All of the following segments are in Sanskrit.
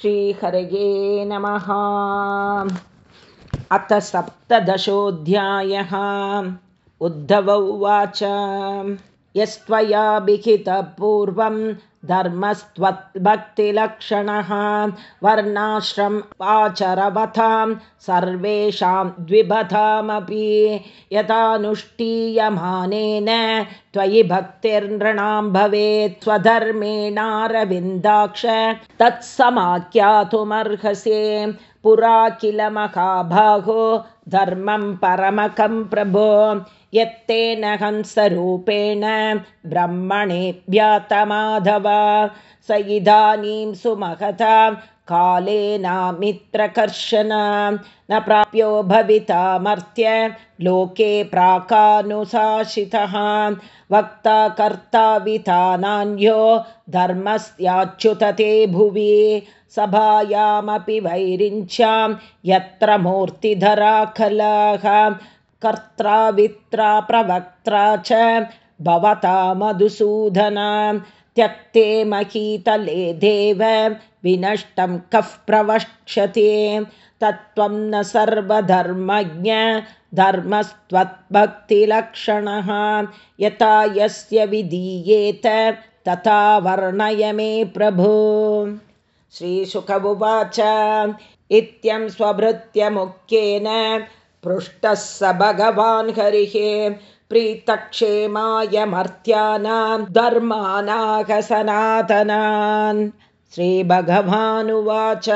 श्रीहरये नमः। अथ सप्तदशोऽध्यायः। उद्धव उवाच। यस्त्वया विहितः धर्मस्त्वद्भक्तिलक्षणः वर्णाश्रमाचरवतां सर्वेषां द्विबधामपि। यथानुष्ठीयमानेन त्वयि भक्तिर्नृणां भवेत् स्वधर्मेणारविन्दाक्ष। तत्समाख्यातुमर्हसे पुरा किल महाभागो धर्मं परमकं प्रभो यत्तेन हंसरूपेण ब्रह्मणेभ्यातमाधव स इदानीं सुमहता कालेनामित्रकर्षण। न प्राप्यो भवितामर्त्य लोके प्राकानुशासितः। वक्ता कर्ता विधानान्यो धर्मस्याच्युतते भुवि। सभायामपि वैरिञ्च्यां यत्र मूर्तिधरा कलाः कर्त्रा वित्रा प्रवक्त्रा च भवता मधुसूदना। त्यक्ते महीतले देव विनष्टं कः प्रवक्ष्यते? तत्त्वं न सर्वधर्मज्ञ धर्मस्त्वद्भक्तिलक्षणः। यथा यस्य विधीयेत तथा वर्णय मे प्रभो। श्रीशुक उवाच। इत्यं स्वभृत्य मुख्येन पृष्टः स भगवान् हरिः। प्रीतक्षेमाय मर्त्यानां धर्मानागसनातनान् श्रीभगवानुवाच।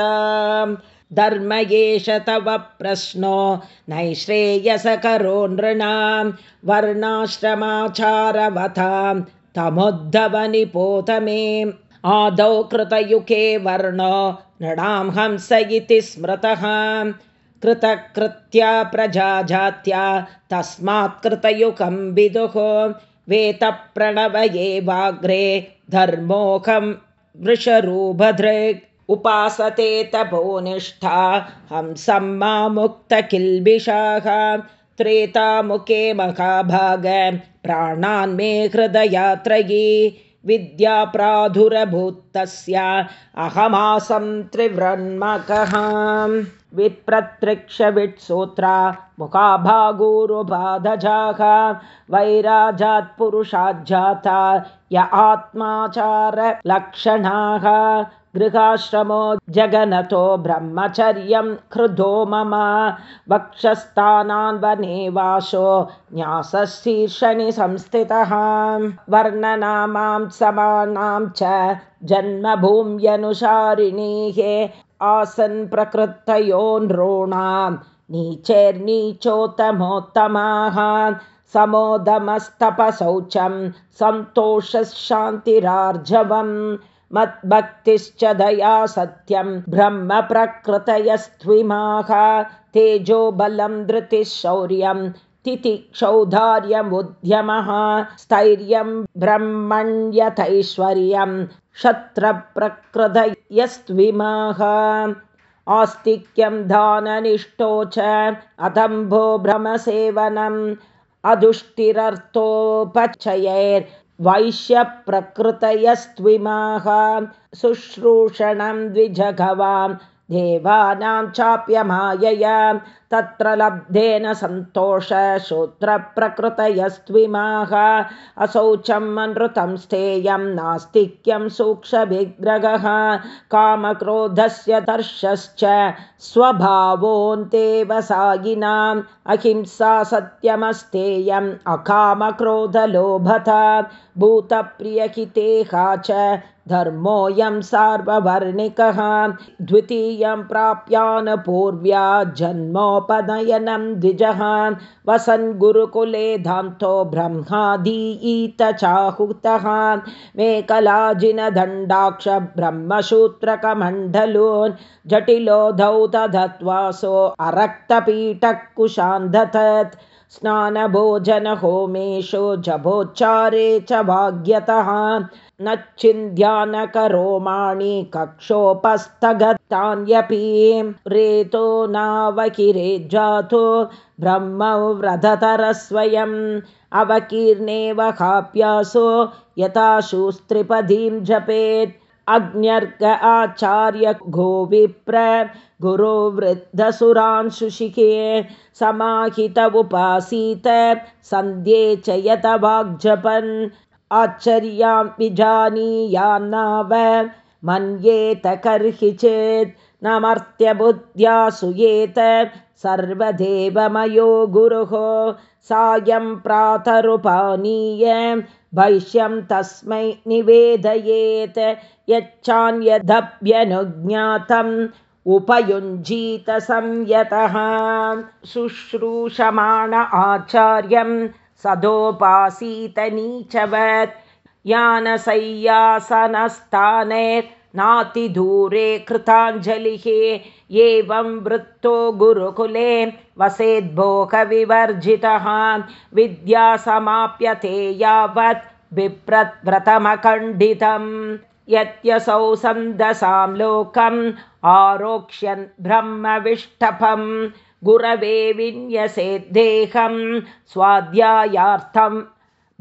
धर्म एष तव प्रश्नो नैश्रेयसकरो नृणां। वर्णाश्रमाचारवतां तमुद्धवनिपोतमे। आदौ कृतयुके वर्णो नृणां हंस इति स्मृतः कृतकृत्या प्रजा जात्या तस्मात् कृतयुगं विदुः वेतप्रणव एवाग्रे धर्मोऽहं वृषरूभधृक् उपासते तपोनिष्ठा हंसं मा मुक्तकिल्बिषाः त्रेतामुखे महाभाग प्राणान् मे हृदयात्रयी विद्याप्रादुरभूतस्य अहमासं त्रिवृन्मकः विप्रतृक्षविट्सूत्रा मुखाभागोरुबाधजाः। वैराजात्पुरुषाज्जाता य आत्माचारलक्षणाः गृहाश्रमो जगनतो ब्रह्मचर्यं हृदो मम। वक्षस्थानान् वने वासो न्यासशीर्षणि संस्थितः। वर्णनामां समानां च जन्मभूम्यनुसारिणीः आसन् प्रकृतयो नॄणां नीचैर्नीचोत्तमोत्तमाः। समोदमस्तपशौचं सन्तोषशान्तिरार्जवम् मद्भक्तिश्च दया सत्यं ब्रह्मप्रकृतयस्त्विमाः तेजोबलं धृतिशौर्यं तितिक्षौधार्यमुद्यमः स्थैर्यं ब्रह्मण्यथैश्वर्यं क्षत्रप्रकृतयस्त्विमाः आस्तिक्यं दाननिष्ठो च अदम्भो भ्रमसेवनम् अदुष्टिरर्थोपचयैर् वैश्यप्रकृतयस्त्विमाः शुश्रूषणं द्विजघवां देवानां चाप्यमायया। तत्र लब्धेन सन्तोषशूत्रप्रकृतयस्त्विमाः अशौचं मनृतं स्थेयं नास्तिक्यं सूक्ष्मविग्रहः। कामक्रोधस्य दर्शश्च स्वभावोऽन्तेव सायिनाम्। अहिंसा सत्यमस्तेयम् अकामक्रोधलोभता। भूतप्रियहितेहा च धर्मोऽयं सार्ववर्णिकः द्वितीयं प्राप्यानपूर्व्या जन्मोपनयनं द्विजः। वसन् गुरुकुले धान्तो ब्रह्मादीत चाहुतः। मेकलाजिनदण्डाक्ष ब्रह्मसूत्रकमण्डलोन् जटिलो धौतधत्वासो अरक्तपीठः कुशान्धतत् स्नानभोजनहोमेषु जभोच्चारे च भाग्यतः न चिन्ध्यानकरोमाणि कक्षोपस्थगतान्यपि रेतो नावकिरेज्जातो ब्रह्मव्रतरस्वयम् अवकीर्णेव काप्यासो यथा शूस्त्रिपदीं जपेत् अग्न्यर्क आचार्य गोविप्र गुरुवृद्धसुरांशुशिखे समाहित उपासीत सन्ध्ये च यत वाग्जपन् आचर्यां विजानीयान्नाव मन्येत कर्हि चेत् नमर्त्यबुद्ध्या सुयेत सर्वदेवमयो गुरुः सायं प्रातरुपानीय वैश्यं तस्मै निवेदयेत् यच्चान्यदभ्यनुज्ञातम् उपयुञ्जीतसंयतः शुश्रूषमाण आचार्यं सदोपासीतनीचवत् यानसय्यासनस्थाने नातिदूरे कृताञ्जलिः एवं वृत्तो गुरुकुले वसेद्भोगविवर्जितः। विद्या समाप्यते यावत् बिप्रव्रतमखण्डितम् यत्यसौ सन्दसां लोकम् आरोक्ष्यन् ब्रह्मविष्टपं गुरवे विन्यसेद्देहं स्वाध्यायार्थं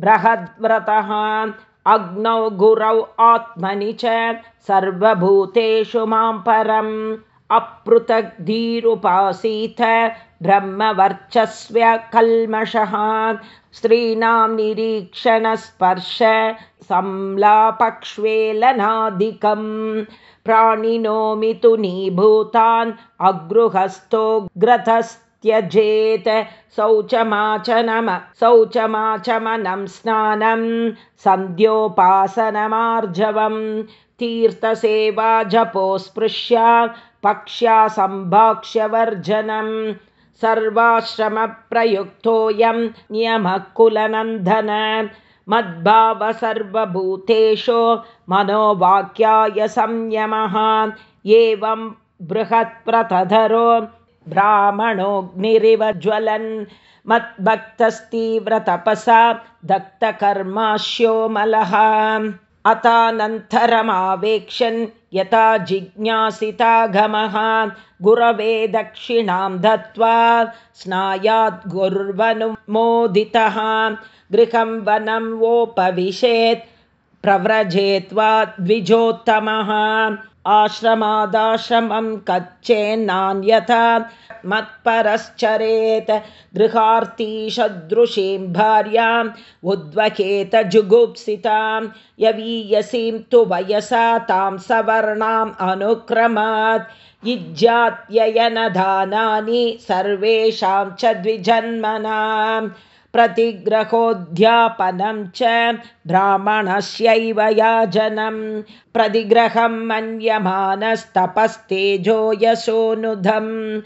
बृहद्व्रतः अग्नौ गुरौ आत्मनि च सर्वभूतेषु मां परम् अपृथग्धीरुपासीत ब्रह्मवर्चस्व्य कल्मषः स्त्रीणां निरीक्षणस्पर्श संलापक्ष्वेलनादिकम् प्राणिनो मिथुनीभूतान् अगृहस्थोग्रतस्त्यजेत शौचमाचनम शौचमाचमनं स्नानं सन्ध्योपासनमार्जवम् तीर्थसेवा जपोस्पृश्य पक्ष्या सम्भाक्ष्यवर्जनम् सर्वाश्रमप्रयुक्तोऽयं नियमः कुलनन्दन मद्भाव सर्वभूतेषु मनोवाक्याय संयमः। एवं बृहत्प्रतधरो ब्राह्मणोऽग्निरिव ज्वलन्। मद्भक्तस्तीव्रतपसा दत्तकर्माश्योमलः। अतानन्तरमावेक्षन् यथा जिज्ञासितागमः। गुरवे दक्षिणां दत्त्वा स्नायाद्गुर्वनुमोदितः गृहं वनं वोपविशेत् प्रव्रजेत्वा द्विजोत्तमः आश्रमादाश्रमं कच्चेन्नान्यथा मत्परश्चरेत् गृहार्तीशदृशीं भार्याम् उद्वकेत जुगुप्सितां यवीयसीं तु वयसा तां सवर्णाम् अनुक्रमात् युज्यात्ययनदानानि सर्वेषां च द्विजन्मनां प्रतिग्रहोऽध्यापनं च ब्राह्मणस्यैव याजनं। प्रतिग्रहं मन्यमानस्तपस्तेजो यशोनुधम्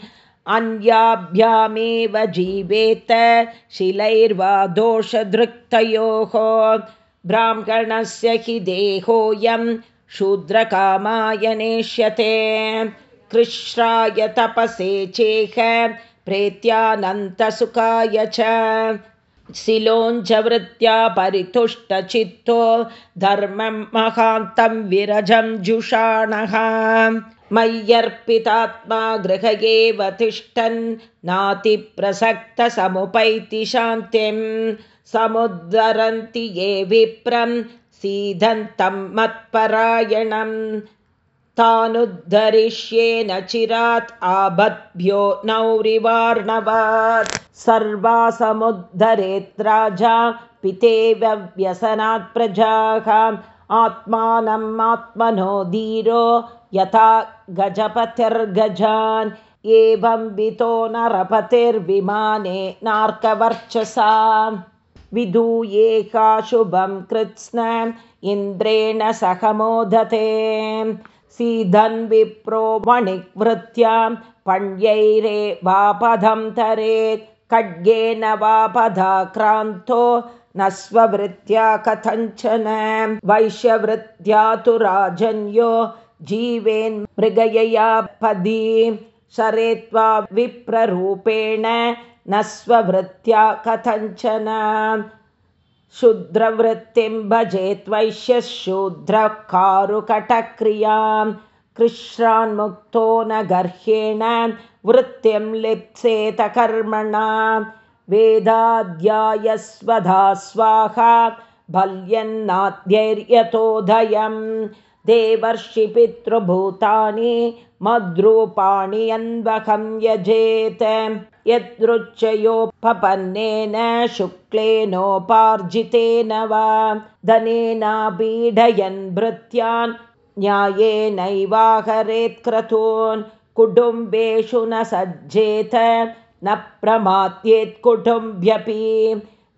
अन्याभ्यामेव जीवेत शिलैर्वा दोषधृक्तयोः। ब्राह्मणस्य हि देहोऽयं शूद्रकामाय नेष्यते कृश्राय तपसे चेह प्रेत्यानन्तसुखाय च शिलोञ्चवृत्त्या परितुष्टचित्तो धर्मं महान्तं विरजं जुषाणः। मय्यर्पितात्मा गृह एव तिष्ठन् नातिप्रसक्तसमुपैति शान्तिं। समुद्धरन्ति ये विप्रं सीदन्तं मत्परायणं तानुद्धरिष्येन चिरात् आबद्भ्यो नौरिवार्णवात्। सर्वासमुद्धरेत् राजा पितेव व्यसनात् प्रजाः। आत्मानम् आत्मनो धीरो यथा गजपतिर्गजान्। एवं वितो नरपतिर्विमाने नार्कवर्चसा। विधूयेकाशुभं कृत्स्न इन्द्रेण सह मोदते सीधन् विप्रो वणिवृत्त्यां पण्यैरेवापदं तरेत् खड्गेन वापदाक्रान्तो न स्ववृत्त्या कथञ्चन वैश्यवृत्त्या तु राजन्यो जीवेन् मृगयया पदी सरेत्वा विप्ररूपेण न स्ववृत्त्या कथञ्चन शूद्रवृत्तिं भजेत्वैश्य शूद्रकारुकटक्रियां कृश्रान्मुक्तो न गर्ह्येण वृत्तिं लिप्सेत कर्मणा वेदाध्यायस्वधा स्वाहा भल्यन्नाद्यैर्यतोदयम् देवर्षि पितृभूतानि मद्रूपाणि अन्वहं यजेत यदृच्चयोपपन्नेन शुक्लेनोपार्जितेन वा धनेनापीडयन् भृत्यान् न्यायेनैवाहरेत्क्रतून् कुटुम्बेषु न सज्जेत न प्रमात्येत् कुटुम्ब्यपि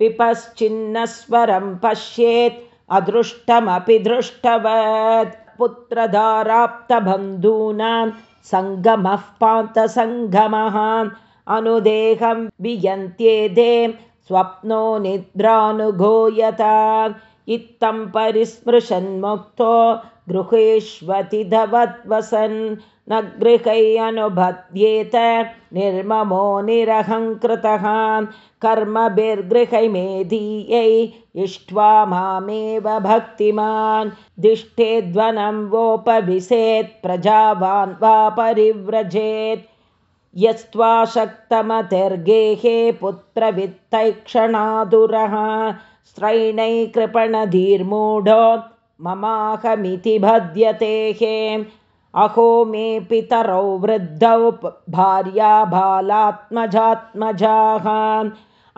विपश्चिन्नस्वरं पश्येत् अदृष्टमपि दृष्टवत् पुत्रधाराप्तबन्धूनां सङ्गमः पान्तसङ्गमः अनुदेहं वियन्त्येदे स्वप्नो निद्रानुगोयता इत्थं परिस्पृशन्मुक्तो गृहेष्वतिधवद्वसन् न गृहै अनुबध्येत निर्ममो निरहङ्कृतः। कर्मभिर्गृहैमेधीयै इष्ट्वा मामेव भक्तिमान्। दिष्टेध्वनं वोपविशेत् प्रजावान् वा परिव्रजेत् यस्त्वा शक्तमतिर्गेहे पुत्रवित्तैक्षणादुरः स्त्रैणैकृपणधीर्मूढो ममाहमिति भद्यतेः अहो मे पितरौ वृद्धौ भार्या बालात्मजात्मजाः।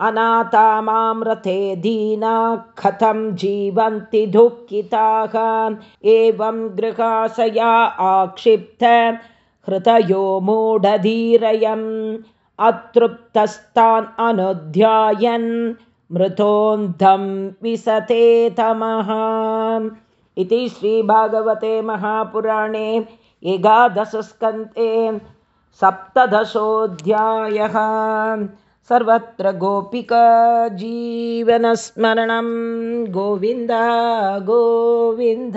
अनाथा मामृते दीना कथं जीवन्ति दुःखिताः। एवं गृहाशया आक्षिप्त हृतयो मूढधीरयम् अतृप्तस्तान् अनुध्यायन् मृतोऽन्धं विसते तमः। इति श्रीभागवते महापुराणे एकादशस्कन्ते सप्तदशोऽध्यायः। सर्वत्र गोपिकाजीवनस्मरणं गोविन्द गोविन्द